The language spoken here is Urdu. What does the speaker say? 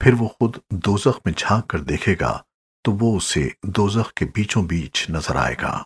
پھر وہ خود دوزخ میں جھانک کر دیکھے گا تو وہ اسے دوزخ کے بیچوں بیچ نظر آئے گا۔